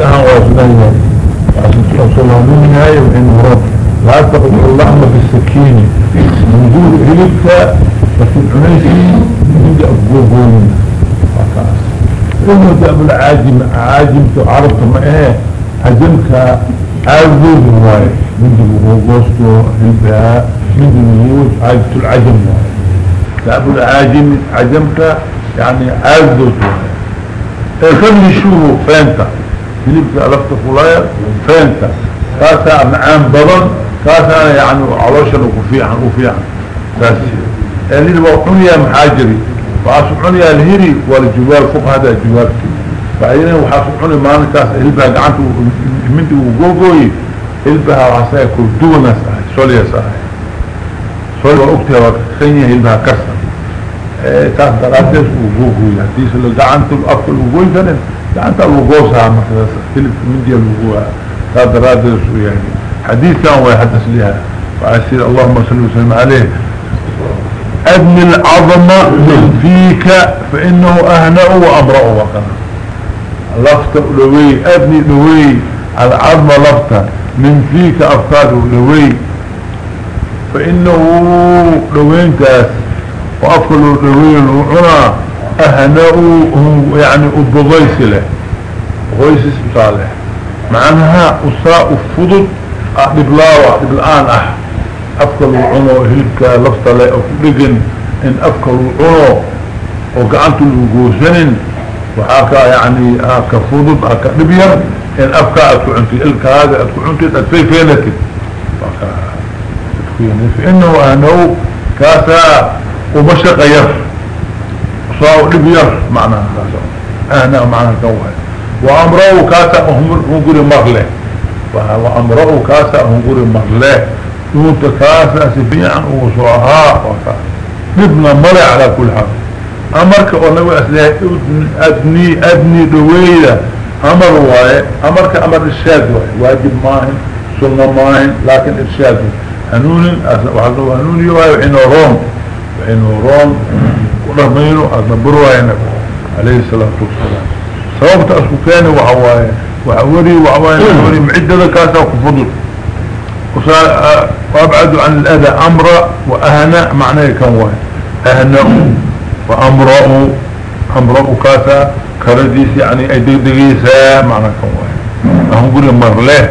واسنية وعشان تصلها من هاي وإن رب لا تقضي اللحمة بالسكين من دون هلبك لكن عنيسي من دي أبقوبون وكاس إنه دأب العاجم عاجم تعرف ما إيه عجمك عاوز واي من دي بقوبوستو هلبها من دي نيوز عاجة العجم واي دأب العاجم عجمك يعني عاوز واي كم يشوه فانتا هلبك ألفت فلايا فانتا كاسا معام بضن كاسا يعني علوشا وكفيعا وفيعا تاسي يعني الوحنية محاجري وعاسبحنية الهيري والجوال فوق هذا الجوال. فعينه وحاسبحني مانا كاسا هلبها قعنته منتي وقوقوي هلبها وعسايا كردونا ساعي سوليا ساعي سوليا وقتها وكخينية هلبها كسر. كاس درادس وقوقوي. هديس اللي قعنته وقوي قعنته الوقوسها مثلا هلب من دي الوقوها كاس درادس يعني حديث كان ويحدث لها. وعسير اللهم صل وسلم عليه. ابن العظمة من فيك فإنه أهنأ وأبرأ وقنا لفت لوي ابن لوي العظمة لفت. من فيك أفكار لوي. فإنه لوين كاس وأفكر لوي الوعنا أهنأ يعني أبضيس له. غيس صالح معناها أساء فضل دبلاوة دبلان أح. أفكر العنو هلبك لفت لي أفلقن إن أفكر العنو وقعنت الوقوسن وحاكا يعني هاكا فضل هاكا دبيا إن أفكا أتكو عنتي إلك هذا أتكو عنتي أتفي فينك فإنه أنه كاسا وبشق ير دبير معناها كاسا أهنا معناها كوهي. وأمره كاسا هم قولي مغلق وأمره كاسا هنقول مرله نوت كاسا سبيعا وصعها نبنا مرع على كل حال. أمرك ونوي أسلحة أدني أدني دويلة. أمر واي. أمرك أمر الشاد واي. واجب ماهن سنة ماهن لكن الشاد هنون وحضروا هنون يواي وحين روم وحين روم ورحمينه أدنبروا عليه الصلاة والسلام. سببت أسكاني وحواي وعوري وعواني وعوري معدة كاسا وكفضل وأبعد عن الأذى أمر وأهنى معناه كان أهنى وأمرأ أمرأ كاسا كرديس يعني أي دقيسا معناه كان واحد. أهم قولي مرله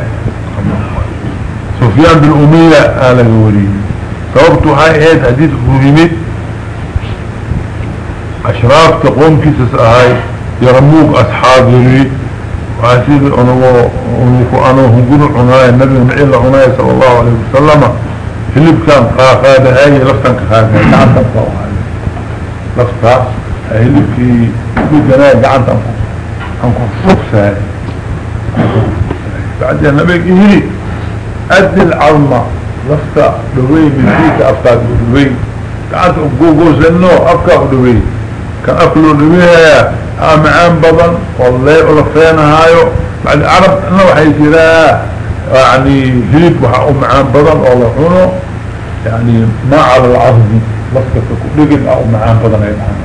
سفيان بالأمية آل الولي سببت هاي ايد حديث أشراف تقوم كيسس هاي يرموك أصحابي وعسير أنه أنا هنقول عناية النبي معيل عناية صلى الله عليه وسلم هلب كان خاخاد هاي لفتن كخاخاد قعنت أنفو لفتا هلب في في جناية قعنت أنفو أنفو فوكسا بعد النبي هلي أدي العلمة لفتا دوي فيك أفتاد دوي. قعنت أبقوقو زنو أفكا دوي. كان أكلوا دويها معان بضن والله ألفينا هايو؟ بعد العرب إنه وحي جراه يعني هيك وحاو معان بضن والله يعني ما على العظم لفظة كلين أو معان بضن اي معان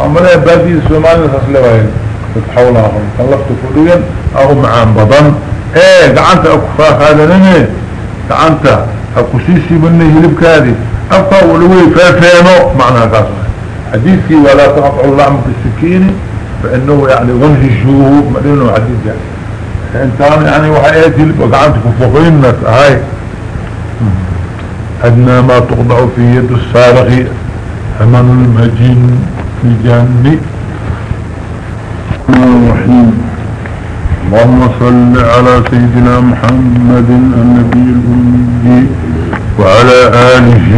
عمنا بادي السومالي نخص لوين تتحولها هم كان لفظة كلين أو معان بضن إيه قعنت اكفاك هذا نمي. قعنت اكسيسي مني هلبك هذه ابقى ولوي فافينو معناها قاسم حديثي ولا تقطعوا اللعم بالسكين فإنه يعني ونهجوه مدينه حديث يعني. أنت يعني وحياتي اللي بقى فوقين هاي. أدنى ما تقضع في يد السارغ أمن المجين في جاني الرحيم اللهم صل على سيدنا محمد النبي الأمي وعلى آله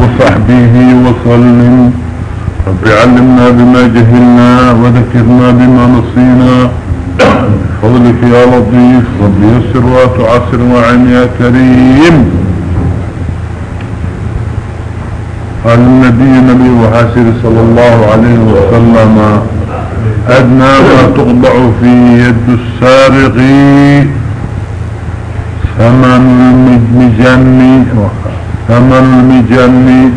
وصحبه وسلم. رب علمنا بما جهلنا وذكرنا بما نصينا فضلك يا لطيف رب يسر وتعسر وعن يا كريم. قال النبي نبي وحاسر صلى الله عليه وسلم. أدنى ما تقضع في يد السارق. ثمن المجن ثمن المجن.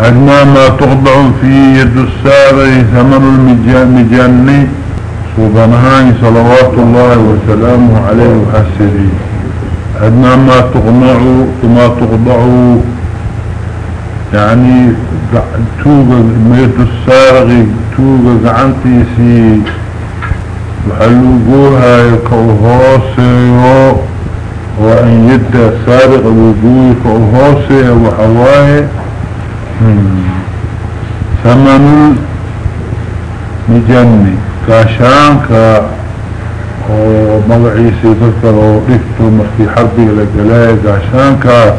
أدنى ما تخضع في يد الساري ثمن المجاني سبحانه صلوات الله وسلامه عليه وحسره أدنى ما تغنعوا وما تغضعوا يعني توقع ميت السارغي توقع عنتيسي وحلوقوها يكوهوسيو وأن يدى سارغ وجوه كوهوسيو وحواي ثمن المجني كاشانك ومضعيسي ذكر ورفته مركي حربي لقلاي كاشانك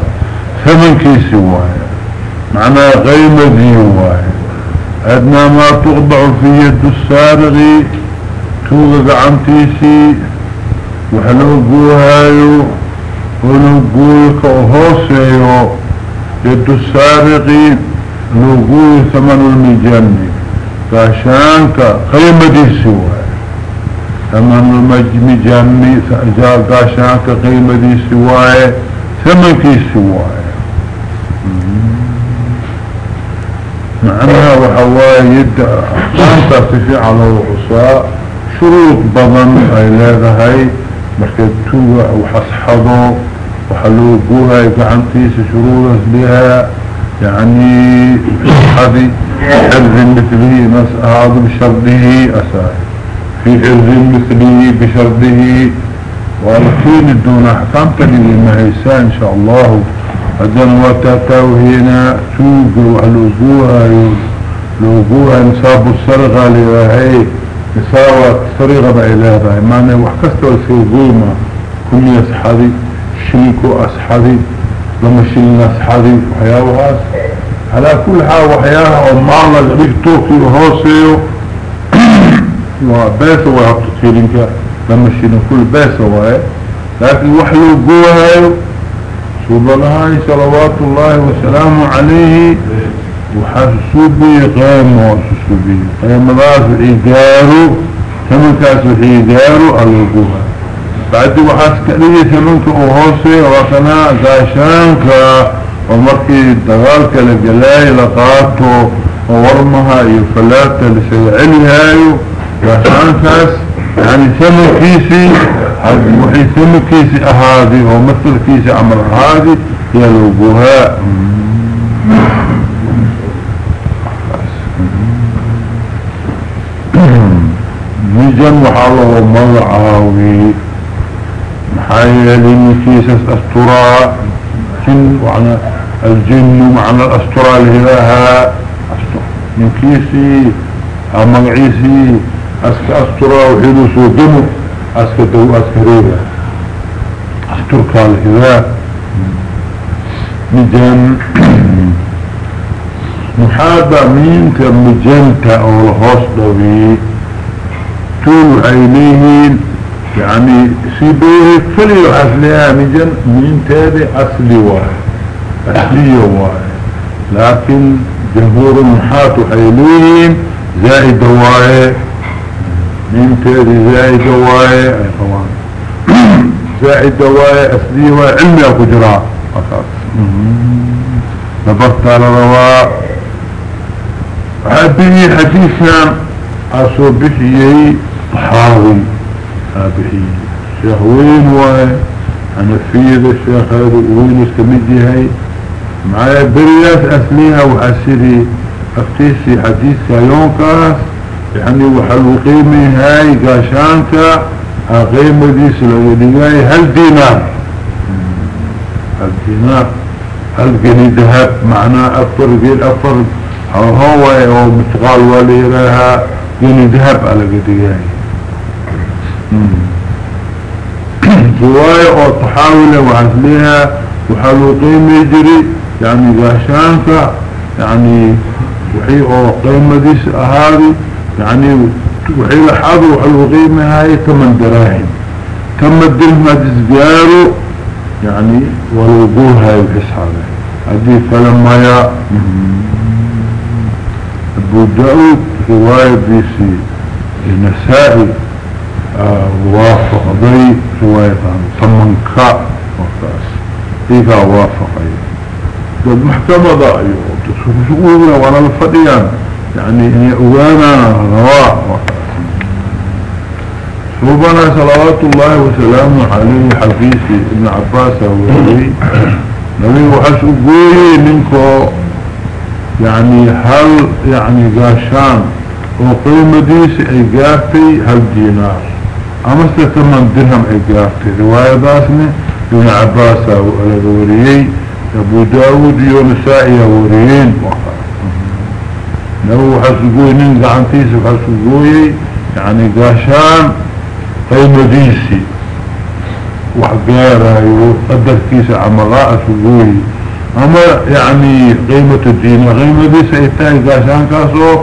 ثمن كيسي واي معنى غيمة دي واي أدنى ما تغضع في يد السارغي توقع عنتيسي وحلو قوهايو ولو قويك وهوسيو يد السارغي لو قوي ثمن المجني كاشانك قيمة دي سواي ثمن المجني كاشانك قيمة دي سواي ثمن كي سواي معناها وحواي يد أحسانتا تفي على العصاء شروط بضن اي هاي مركبتوها حصحضو وحلوقوها يقعنتيس شروط بها يعني حذي حرز مثله هذا بشرده أساي في حرز مثله بشرده ولكن دون أحكام تلي ما هيسا إن شاء الله. هدنا وتاتاو هنا توق وحلوقوها لوقوها نصاب السرغة لهي نصاب السرغة بإلهة معنى وحكستوا السيقوما كل يسحدي شلكو أسحدي لما شلنا أسحدي وحياوهاس على كل حال وحياها ومعنا ذلك توكي وهوسيو وباسة ويحطوا تيرينك لما شلنا كل باسة وهي لكن وحلو قوهايو سبحانه صلوات الله وسلامه عليه. وحسوبي قيم وحسوبي قيم ذات إيجاره ثمن كاس إيجاره الوقوها بعد وحاسك لي ثمنك وهوسي وقنا قاشانك ومركي دغالك لقلاي لقاته وورمها يفلاته لسيعلها قاشانكاس يعني ثمن كيسي وحي ثمن كيسي اهادي ومثل كيسي عمل هادي يلوقوها نجم وحاله مضعاوي محايا لنكيسة استراء جن وعنا الجن معنى الأسطراء الهلاها من كيسي مقعيسي أسك أسطراء وحيدو سوقنو أسك دو أسكريبا أسطرك الهلاء مجن. محابة مين كمجنتا أو الهوس دوي. طول عينيهن يعني سيبوه فلي أصلها مجن من تابع أصلي واحد. أصلي واحد. لكن جمهور المحاط حيلين زائد واحد. من تابع زائد واحد. زائد واحد أصلي واحد. علمي أكو جراء أساس. نبرت على رواء. هذه حديثا أصو بحيي طحاوي هابحي شيخ وين واي حنفيذ الشيخ هذا وين استمجي معايا برياس أسليها وحسري أفتيسي حديث كايونكاس يعني وحلو قيمي هاي قاشانك قيمة ديس لغدقاي هل دينار؟ هل دينار؟ هل قني ذهب؟ معناه أفر قيل أفر. هو هو متغال وليرها قني ذهب على قدقاي رواية أو تحاول وعزلها وحلو قيمة جري يعني غاشانك يعني وحي أو قيمة ديس اهاري يعني وحي لحاضر وحلو قيمة هاي كمن دراهم كم الدرهم هدسقارو يعني والوقوه هاي بحسابه. هذه فلما يا أبو داود رواية بيسي النسائي وافق ضي رواية ثمن كاء وقاس إيقا وافق قد محكمة ضائي وتسوقونا وأنا الفضيان يعني هي اوانا رواء ربنا صلوات الله وسلامه عليه حفيسي ابن عباس وولي نبي وحش قوي منكو. يعني هل يعني قاشان. وقيمة ديس اي قافتي هل دينار. اما ستمن درهم اي قافتي رواية باسنة ابن عباس وولي أبو داود يونسائي وريين وحش قوي ننزع عن تيس وحش قوي يعني قاشان قيمديسي وحقيره قدر كيس عمغاء سجوي أما يعني قيمة الدين قيمة ديس ايتاي قاشان كاسو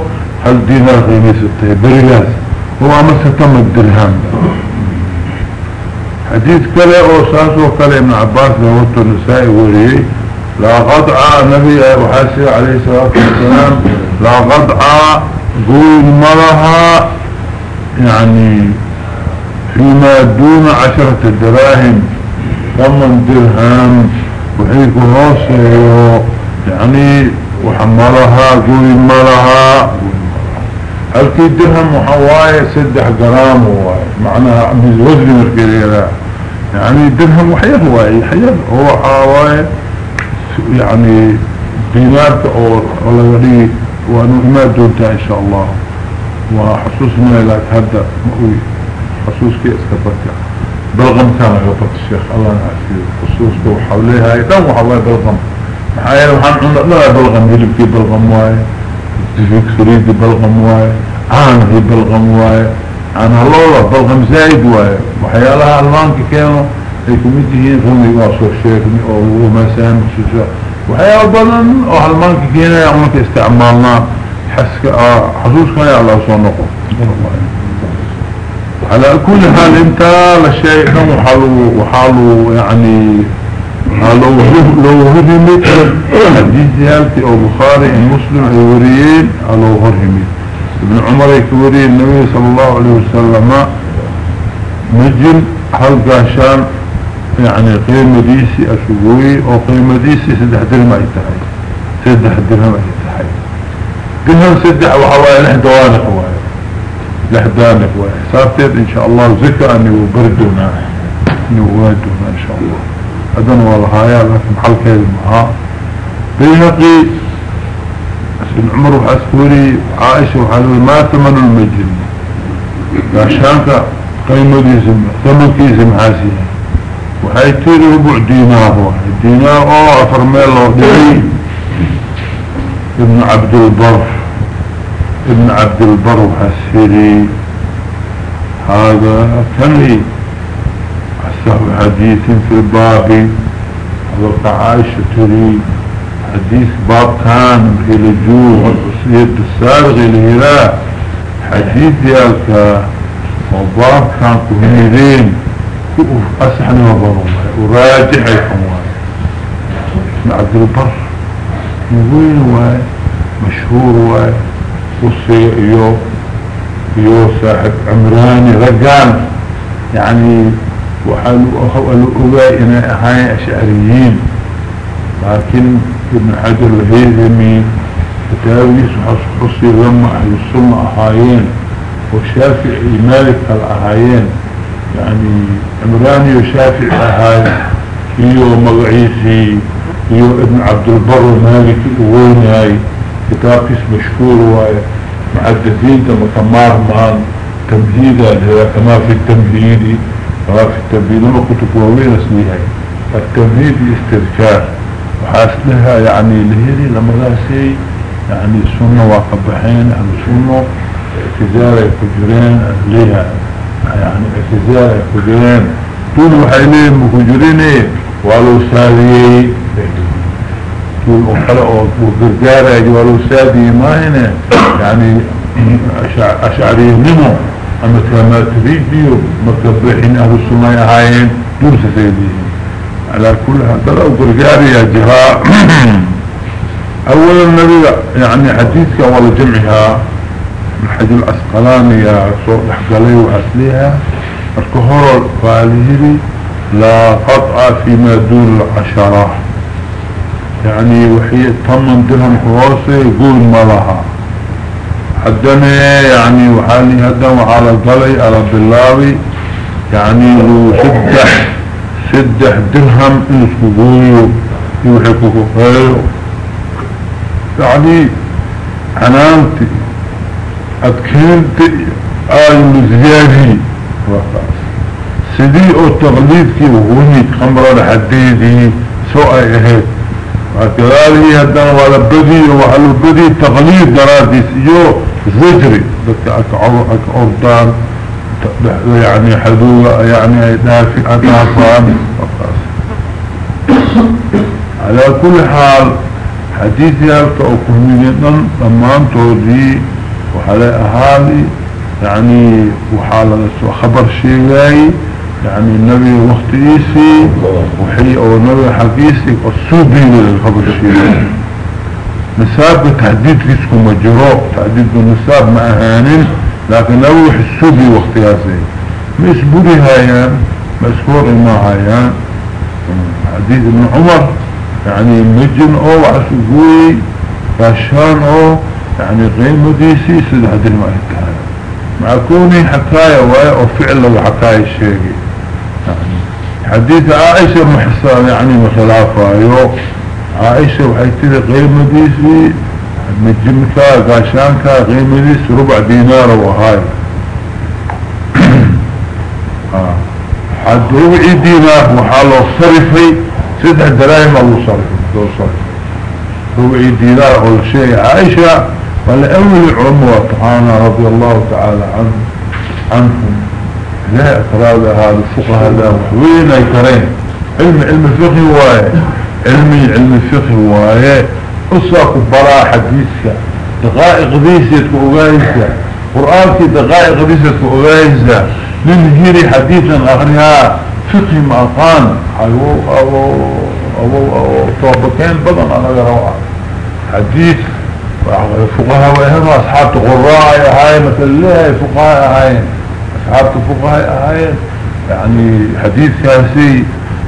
هل دينار قيمة ستة؟ بريلاس. هو اما ستم الدرهم حديث كلا أو ساسو كلا ابن عباس لوقت النساء وريه لا قطع نبي وحاسي عليه الصلاة والسلام لا قطع قول ملها يعني فيما دون عشرة دراهم ثمن درهم وحيك هوسيو يعني وحملها قوي ملها هل كي درهم وحواية سدح قرام وواي معناها من الوزن مركزي يعني درهم وحير واي حير هو حواية يعني دينارك أو ولا غريب وانو ما دونتا إن شاء الله. وحسوسنا لك هذا مؤوي خصوص كي اسكبرك بلغم كان يغفرت الشيخ. الله نعسيه خصوص كو حوليها. أيضا وحوالي بلغم. محايا وحان عنا لا بلغم. يلب كي بلغم واي تفيك سريد بلغم واي عان هي بلغم واي عان هلولا بلغم زايد واي. وحيالها الوانك كانوا يكمتهين رمي واسو الشيخني أو مسام خصوصا وحيال بلن أو هلمانك كينا يعملك استعمالنا. حسك آه حسوس كان يا الله سونقه على كل حال انت لشيء وحالو وحالو يعني لو لو هرمت حديث ديالتي أو بخاري مسلم اي وريين لو هرمت ابن عمر يكوري النبي صلى الله عليه وسلم نجل هل قاشان يعني قيمة ديسي اشوي أو قيمة ديسي سدح درهم اي تحي سدح درهم اي تحي درهم سدح وحوالي لحدواني قوائي لحدانك وحسابتين إن شاء الله ذكر اني وبردنا نوادنا إن شاء الله. أذن والهايا لكن حل كيد معها بيهقي سن عمر وحسكوري عائشة وحلوي ما ثمن المجن. عشانك قيمة دي سمع ثمن كي سمحاسيها وحيتيري ربع دينار واحد دينار أو افرمي الله ابن عبد البر ابن عبد البر حسيري هذا كمي أسهل حديث في الباب هذا عائشة تري. حديث باب كان إلى جوه يد السابق إلى حديث يالك وباب كان كهيرين أسحن وبرون وراجع يكون ابن عبد البر. مغين واي؟ مشهور واي. قصي ايو ايو صاحب عمراني رقان يعني وحالوا الأباء إنا أهاي أشعريين. لكن ابن حجر الهيزمي كتابيس حصي لما أهل السنة أهايين وشافعي مالك الأهايين يعني عمراني وشافعي أهاي ايو مغعيسي ايو ابن عبد البر مالك وين هاي كتاب مشهور واي. معددين تم تمار مان تمهيدا كما في التمهيد كما في التمهيد لما كنت قوين اسميها التمهيد استذكار وحاسلها يعني لهذه لما غاسي يعني السنة وقبحين أهل السنة اعتزال يكجرين أهلها يعني اعتزال يكجرين طول وحيلين مكجرين ولو سالي طول أخلاء وقرقارة جوالو سادي ما هنا يعني أشعري نمو أما كما تريد بيو مكبحين أهل السنة هايين دور سيدي على كل هذا لو قرقاري يا جهاء. أولا النبي يعني حديثك أول جمعها من حج الأسقلاني يا صور حقالي وأسليها الكهور قاله لا قطع فيما دون العشرة. يعني وحي طمن درهم حواسي يقول ما لها. حدني يعني وحالي هدى وعلى القلي على باللاوي يعني لو سدح سدح درهم نسكوه يوحكوه هايو يعني عنانتي أدكنت آي مزيادي. سدي أو تغليدكي وهوني خمرة لحديدي سوء اهيد وكذلك هدنا ولا بدي وعلى بدي تغليد دراديس. يو زجري بك أكعردان يعني حدوة يعني دافع أدافان على كل حال حديثي هلك أو كهمينينا لما انتو دي وحالي أهالي يعني وحالة خبر شيئي يعني النبي وقت إيسي وحي أو النبي حقيسي الصوبي للخبر شيئي نساب تحديد ريسكو مجروب تحديد النساب ما اهانين لكن نوح السوبي وقت ياسي مسبوري هايان مسكور ما هايان. حديث ابن عمر يعني مجن أو عسقوي فاشان أو يعني غير ديسي سيد هذه المعركة مع كوني حكاية أو فعل وحكاية الشيء يعني حديث عائشة محصان يعني مخلافة يو عائشة وحيتلي غير مديسي مجمكا قاشانكا غير مديسي ربع دينار وهاي. آه. حد ربع دينار وحاله صرفي سدح دراهم الله صرف دو صرف. ربع دينار ولا شيء. عائشة ولا أول العلماء طحانا رضي الله تعالى عنه عنهم. لا اعتراض هذا الفقه هذا وحوين ايترين علم علم فقه وايه علمي علم فقه وايه اصاك برا حديثك دقائق ديسة كأغايزة قرآنك دقائق ديسة كأغايزة من هيري حديثا اغنيها فقه مأقان أو أو أو أو طوابكين بدن أنا قرأوا حديث فقهاء وهم أصحاب قراء هاي مثل الله فقهاء هاي؟ أصحاب فقهاء هاي يعني حديث كاسي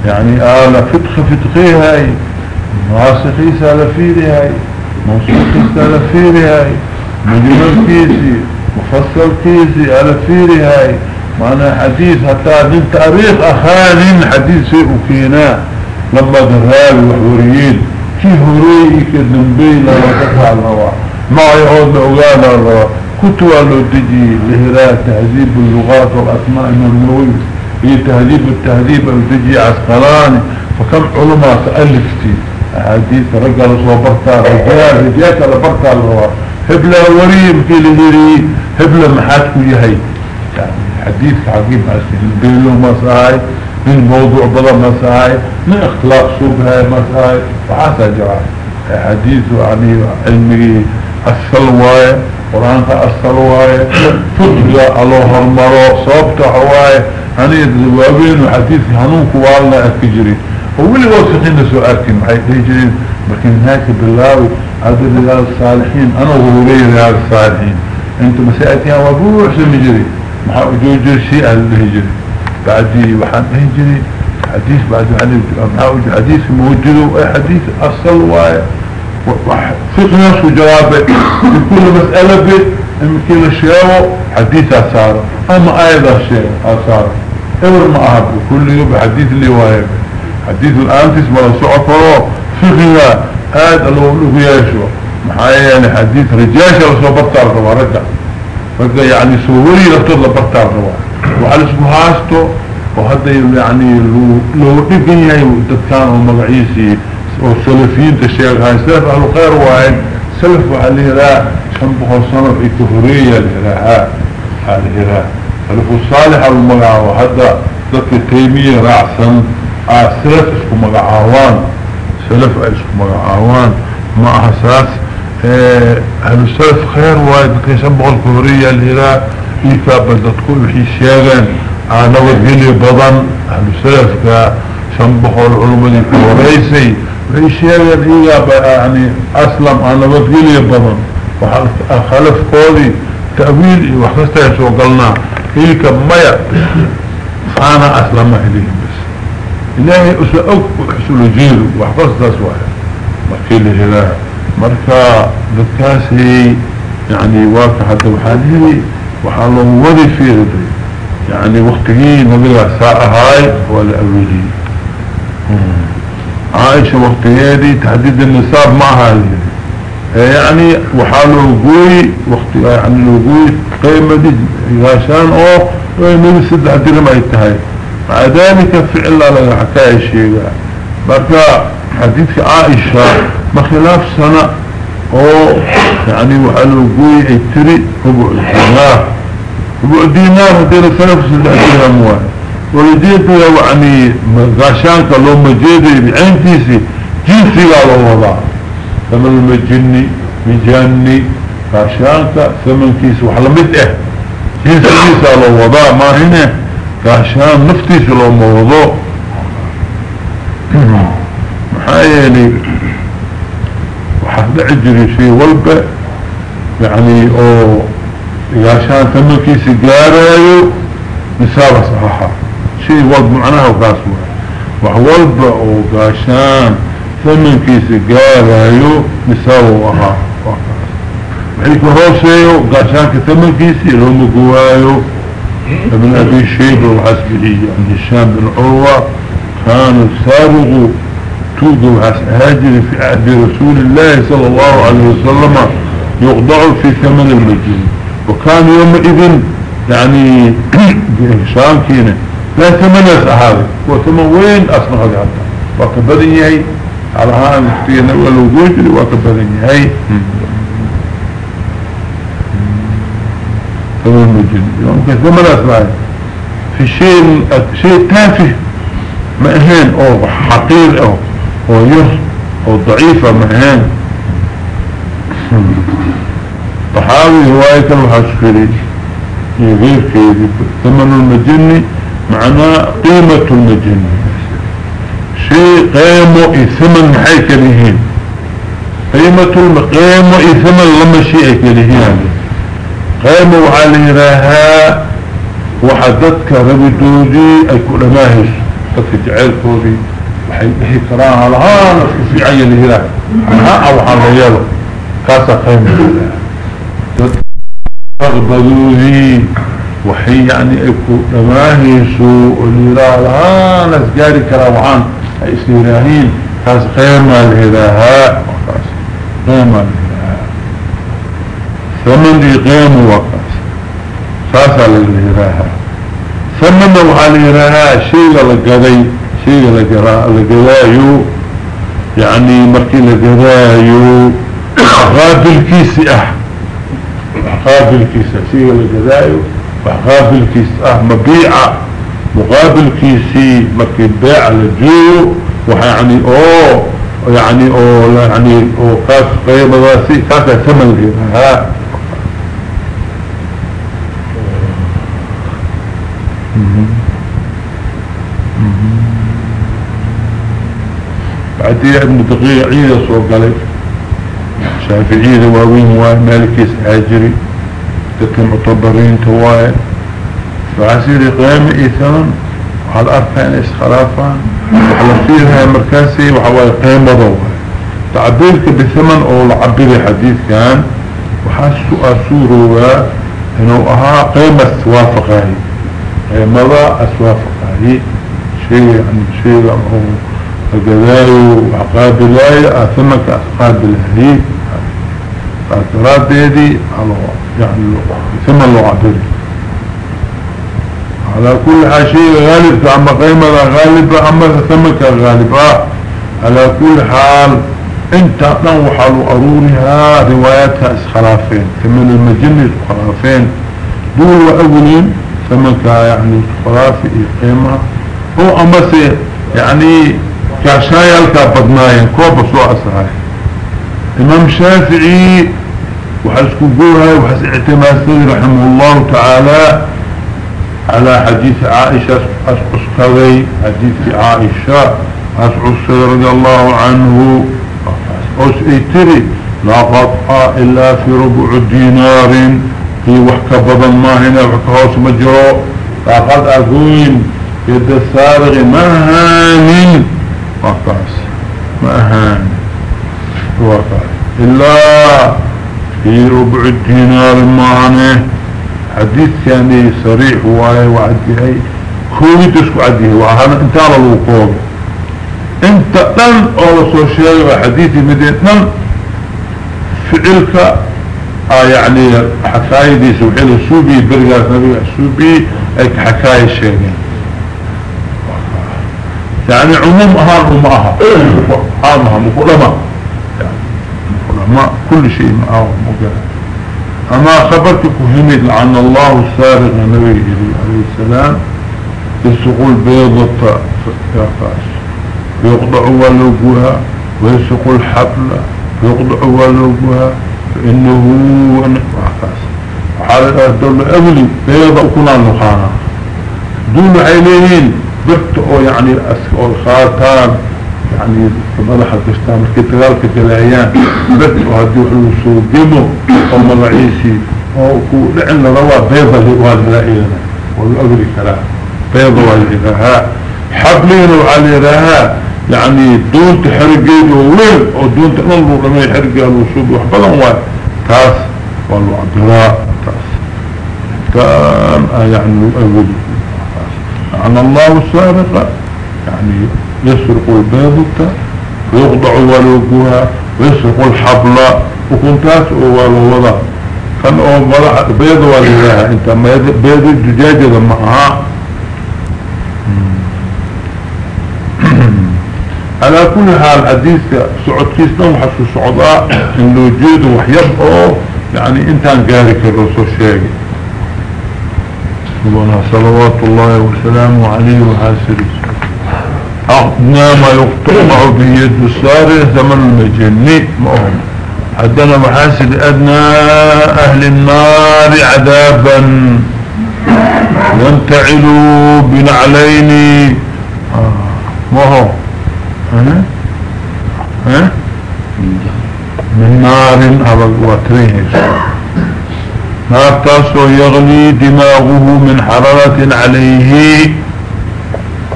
يعني آل فتخ فتخي هاي ناسخي سالفيري هاي موسوخي سالفيري هاي مجمل كيسي مفصل كيسي الفيري هاي. معنى حديث حتى من تأريخ اخان حديث سيء فينا لما ذهاب وحوريين كي هوري كدنبي لا وقفع الرواح ما يعود لأغانا الرواح كتوى دجي لهراء تهذيب اللغات والأسماء المنوي هي تهذيب التهذيب الدجي عسقلاني. فكم علماء تألفتي حديث رجل صوبرتا رجال رجال لبرتا الرواح هبلا وريم كي لهيري هبلا محاتكو يهي يعني حديث عقيم أسهل بيلو مساعي من موضوع بلا مساعي من اختلاق شبهة مساعي وحاسا جرى حديث يعني علمي السلواية قرآن السلواية. فتجا الله المرو صوبت حواية هني الزوابين وحديث هنوك والله أكجري. وولي وصفين سؤالكم حيث يجرين لكن هناك بالله هذا الرجال الصالحين. أنا وغوري الرجال الصالحين. أنت مساعتها وابوح سمجري محاو جوجر شيء هذا الهجري. بعدي وحان هجري. حديث بعد محاو حديث موجده اي حديث أصل واي. فقه نفسه جوابه كل مسألة به يمكن الشيء حديث آثار. أما أيضا شيء آثار. اول ما اهب كل يوم حديث اللي وايب حديث الآن تسمى سعفره فقه هذا لو له يشوى محايا يعني حديث رجاش لو سوبرتال روا رجع. رجع يعني سوري لفتر لبرتال روا وعلى اسمه هاستو. وهذا يعني لو دقن يهي دكان ومضعيسي والسلفين تشيغ هاي. سلف أهل خير واحد. سلف وعليه لا؟ شنبه صنف اكفرية لهراء هذه سلف الصالح المقع وهذا ذكر تيمية رعسا آه سلف اسكو مقعوان سلف اسكو مقعوان مع أساس آه أهل السلف خير واحد. كي شنبه الكفرية لهراء إيكا بدتكو وحي شيغان أنا وقلي بضن. أهل السلف كا شنبه العلماء الكوريسي ويشيغان إيكا يعني اسلم أنا وقلي بضن وخلف قولي تأويل وحكسته يسو قلنا إيكا ميا فانا اسلم إليهم بس. إلهي أسأوك وحسول جيرو وحكسته سواها مكيل إله مركا ذكاسي يعني واقع حتى وحاله وحاله وذي في ردي يعني وقتهي نبي ساعة هاي ولا أولي عائشة وقتهي تحديد النصاب معها يعني وحاله قوي وقت يعني قوي قيمة دي غاشان أو نبي سد درهم اي تهي مع ذلك فعل الله حكاية شيء. بركة حديث عائشة بخلاف سنة أو يعني وحاله قوي اي تري ربع دينار ربع دينار هدينا سنة في سد واحد ولديته يعني غاشانك لو مجيدي بعينتيسي جنسي قالوا وضع ثمن المجني مجاني كاشانك ثمن كيس وحلمت آه جنس كيس على وضاء ما هنا كاشان نفتيس لو موضوع محايلي وحد عجري في والبا يعني أو كاشان ثمن كيس قارايو نسابة صحاحة شيء والب معناه وقاسوه وحوالبا أو كاشان ثمن كيس قارايو نساوه وها وحيك هوسيو قاشانك ثمن كيسي لو مقوايو ابن أبي شيب وحسبه عن الشام بن عروة كان السابق توقع هاجر في عهد رسول الله صلى الله عليه وسلم يخضع في ثمن المجن وكان يومئذ يعني بإنسان كينا لا ثمن هذا؟ وثمن وين أصنع هذا؟ وكبدن على هذا المفتين والوجود وكبدن يهي ثمن المجن يمكن ثمن أسمعي في شيء شيء تافه مأهين أو حقير أو أو ير أو ضعيفة مأهين طحاوي هواية الحشكري. غير كيدي ثمن المجن معناه قيمة المجن شيء قيمه ثمن محيك لهين قيمة القيمة ثمن لما شيء كلهين قيمة وعلي راها وحددك ربدودي اي كل ماهش تفجعيل كودي وحي بحي كراها لها نسك في عين الهلاك ها أو حاليالو كاسا قيمة. تغبدودي وحي يعني اي كل ماهشو اللي لها نسجاري كراوعان اسيراهين كاس قيمة الهلاها قيمة الهلاها ثمن دي قيمة وقاس ساسا للهلاها ثمن وحالهلاها شيء لقضي شيء لقضايو يعني مركي لقضايو غابل كيس آه غابل كيس شيء لقضايو غابل كيس آه مبيعة مقابل كيسي مركي بيع لجو ويعني اوه يعني أو يعني أو كاس قيمة واسي كاس ثمن ها. بعدين ابن دقيق عيدة سوق عليه شافعية واوين مالكيس هاجري. تكن معتبرين تواي. فعسير قيام إيثان وحال أركان إسخلافا وحال فيها مركاسي وحوال قيام ضوء تعبيرك بثمن أو العبير حديث كان. وحاسو أسوروا إنه أها قيمة توافقه قيمة أسوافقه شيء يعني شيء أو الجزاي وقابلاي أثمك أسقابلاي فأتراد دي يعني ثمن لو عبيري على كل شيء غالب أما قيمة غالبة أما ثمك غالبة على كل حال انت نوحل أرورها رواياتها اسخلافين ثمن المجن اسخلافين دول وأولين ثمك يعني اسخلافي قيمة. هو أمسي يعني كاشايا لك بدنايا كوبا سوء أسرائي إمام شافعي وحسكو قولها وحس اعتماسي رحمه الله تعالى على حديث عائشة أسقذي حديث عائشة أسعصي رضي الله عنه. أسئتري لا قطع إلا في ربع دينار في وحكة بدن ما هنا وحكة مجرو. فقد أقول يد السابق مهان وقاس مهان وقاس. إلا في ربع الدينار معنى حديث يعني صريح واي وعدي كوي تسكو عديه وهذا انتان الوقوع أنت لن اولو شيء حديثي مدين لن فعلك آه يعني حكاية دي سوحيل السوبي برغاز نبي السوبي اي حكاية شيء يعني عموم اهان امها عامها مقلمة يعني مقلمة كل شيء معه مقلمة أما خبرتك همد لعن الله السارق النبي عليه السلام يسقوا البيضة يقضعوا ولوقها ويسقوا الحبل يقضعوا ولوقها فإنه وحكاس وحالة الدولة أولي بيضة وكنا نخانا دون عينين برت أو يعني أو الخاتان يعني مدح الكستان الكتغال كتلايان برت أو هدي وحلو سوقمه أو ملعيسي أو لعن روا بيضة والهلائينا والأغري كلام. بيضة والهلائها حبلين وعليها يعني دون تحرقين أو دون تنظر لما يحرقها الوصول وحبلا واي تاس. والوعدراء تاس. كان يعني الأول عن الله السارق يعني يسرق البيضة ويخضع ولوقها ويسرق الحبل وكنتاس ولوضع كان أو ملح بيض وليها أنت بيض الدجاجة معها على كل حال حديث سعود كيسنا وحسو سعوداء ان لو جيد وحيبقوا يعني انتان قارك الرسول شيء. ربنا صلوات الله وسلامه عليه وحاسره أقنا ما يقطع بيد السارة زمن المجني مهم عدنا محاسد أدنى أهل النار عذابا. ينتعلوا بنعلين. آه ما هو؟ ها؟ ها؟ من نار أبقى واتريه نارتاسو يغلي دماغه من حرارة عليه.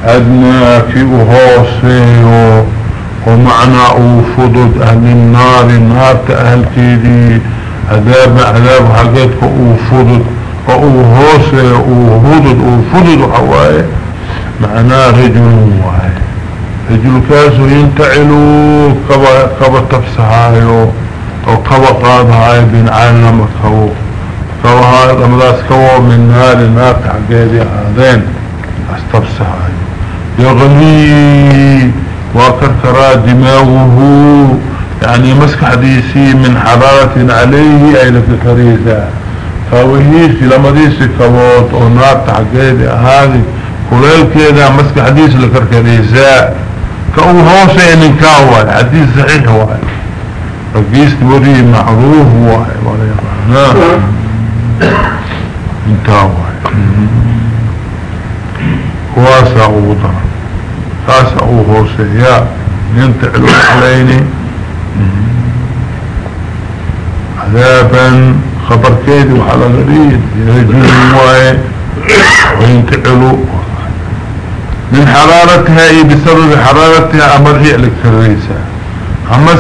أدنى في أهوسيه ومعنى أوفضد أهل النار نار أهل تيدي عذاب عذاب حقيتك أوفضد وأوهوسيه أوهدد أوفضد وحواي معناه رجل واحد. رجل كاسو ينتعلو كبا, كبا تفسهايو أو كبا قادهاي بين عالم كوو كوها رمضاس كوا من نار نار حقيدي هذين استبسها يغلي وكركرا دماغه يعني مسك حديثي من حرارة عليه اي لك فريزة فوهيسي لما ديسي أو نار حقيدي هذه. كلال كده مسك حديث لكركريزة كأو هوسي كاوة حديث صحيح واحد. رقيس وري معروف واحد ولا يقعنا انتهى كواسا اوضا ساسا اوهو سياء ينتعلوا عليني. عذابا خبر كيدي وحالا غريد يهجون مواي وينتعلوا من حرارتها اي بسبب حرارتها امرها الكتريسة أما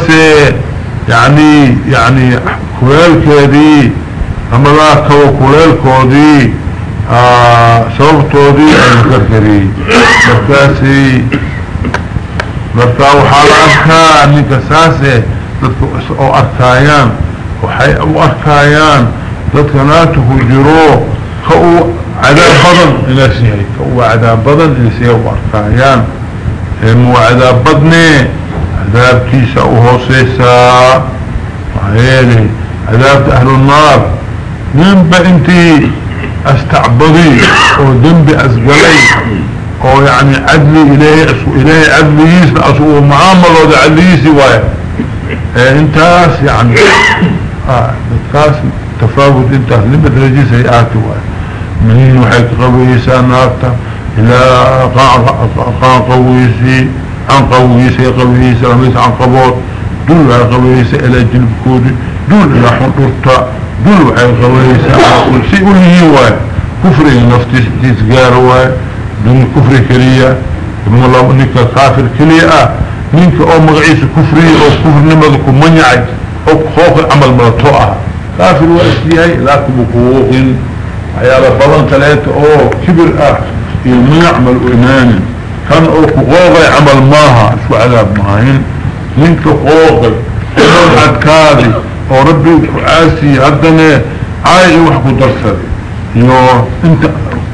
يعني يعني كويل كيدي أما لا كو كليل كودي. سببتو دي المكركري مرتاسي مرتاو حال عمكا انك ساسي أو ارتايان أو ارتايان دتكناته جرو. خقو عذاب بضن انسيه خقو عذاب بضن انسيه أو ارتايان امو عذاب بضني عذاب كيسا أو هوسيسا. عذاب أهل النار. ننبع انتي استعبضي أو ذنبي اسقلي أو يعني عدلي الهي اسو الهي عدليس اسو معاملة ده عدليسي واي. إيه انتاس يعني. آه بتقاس تفاوت إنت لما ترجي سيئاتي واي. من وحيك قويسا نارتا إلى قان قويسي عن قويسي قويسي رميس عن قبوت. دول على قويسي إلى جلب كودي. دول إلى حنطرتا. دول وحي قويسة كل شيء وليه واي كفري نفتيس تيسقار واي دون كفري كلية. ابن الله انك كافر كلية. منك أو مغعيس كفري أو كفر نمذك منيعي أو خوف عمل مرتوعة كافر واسليهي لكن بقوق حيالا بلان ثلاثة أو كبر أه. يوم يعمل إيمان. كان أو قوغي عمل ماها. شو عذاب ماهين؟ منك انو عدكاري أو ربي عاسي هدنا عاي وحكو درسل يو انت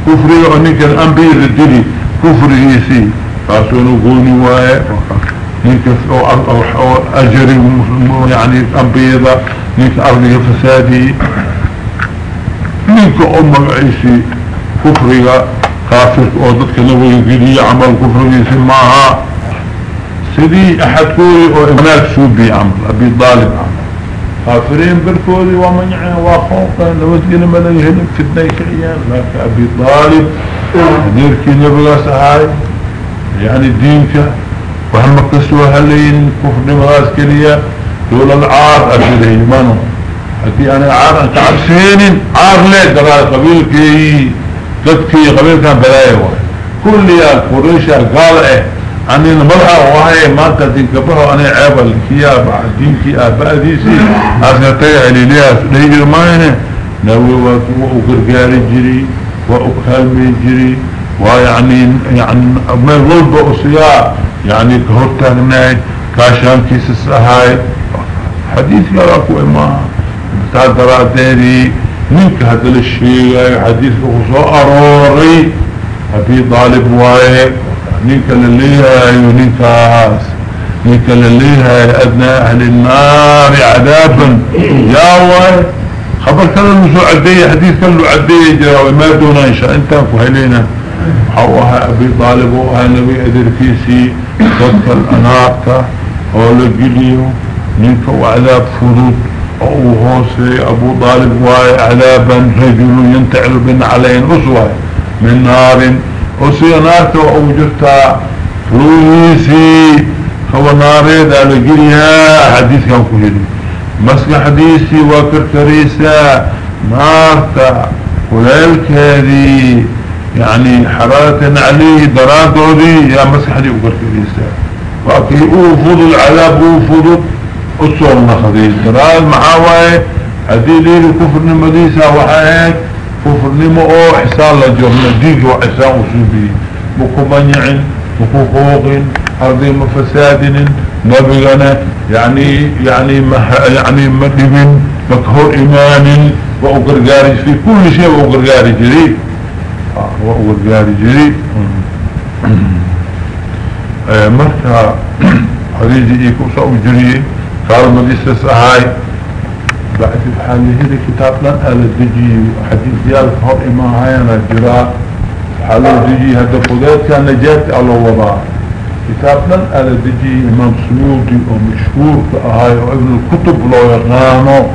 كفري وانك الانبي ردلي كفري يسي. فاسو انو قوني واي. نيك أو أجري يعني انبيضة نيك أرضي فسادي. نيك ام عيسي. كفري كافر أو ضدك نبوي قدي عمل كفري يسي معها. سيدي أحد كوري أو امناك سوبي عمل. أبي ضالب عمل كافرين بالكوري ومن يعني واخوقا لوزقنا ملا يهلك فتنة كعيان لكن ابي ضالب ديركي نبغى سهاي يعني دينك وهم كسوا هلين كفر مغاز كليا دول العار أجل إيمانه حتي أنا عار أنت عبسين عار ليه دراء قبيل كي ضدكي قبيل كان بلايه كل يا قريشة قال إيه أني نمرها وهي ما تدين كبره أنا عيب الكيا بعد دينكي آباء ديسي أسنتي علي ليها ليجر ماينه نوي وقرقاري جري وأكالمي جري. ويعني يعني من ظلب أصياء يعني كهرتاقناي كاشان كيس السهاي. حديث يراكو إما بتعدرا ديري منك هذا الشيء. حديث خصوصا أروري. أبي ضالب واي منك لليها يونيك هاس منك لليها أدنى أهل النار عذابا. يا واي خبر كان المسوع عدي حديث كان له عدي جرى وما دون إنشاء أنت فهلينا حوها أبي طالب وها نبي أدركيسي ضدك الأناقة أولا قليو منك وعذاب فضود أو هوسي أبو طالب واي عذابا. رجل ينتعل بنا عليهم أسوة من نار. أسي نارك وأوجرتا فلويسي هو ناري ذا لقليها حديث كان كهيري مسك حديثي وكركريسا نارتا وليلك هذه يعني حرارة عليه دراتو دي يا مسح دي وكركريسا وكي أوفض العذاب أوفض اصول نخذي درات محاوي هدي ليلي كفر نمديسا وحايك. كفر نمو أو حسان لجرنا ديك وحسان وسوبي بكو منيع بكو فوق ارضي مفساد نبغنا يعني يعني مه يعني مدبن مكهور ايمان وقرقاري في كل شيء وقرقاري جديد وقرقاري جديد مركا حديثي ايكو سأو جريه قال مديسة سهاي بعد الحالي هذا كتاب لن أهل الدجي حديث ديال فهر إما هاي أنا جراء حالي الدجي هذا قدات كان نجات على وضع كتاب لن أهل الدجي إمام سيوطي ومشهور كأهاي وابن الكتب لو يغانو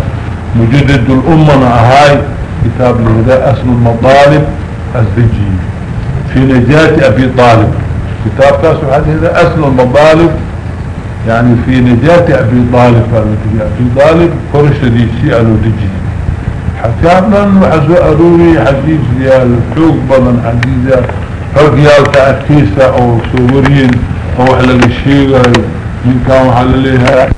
مجدد الأمة هاي كتاب لهذا أصل المطالب الزجي في نجاة أبي طالب. كتاب تاسو حديث أصل المطالب يعني في نجاة أبي طالب أبي طالب فرش دي شيء دجي حكامنا وحزو أروري حديث ديال حوق بضن حديث حقيال تأكيسة أو صورين أو حلال الشيء من كان حلاليها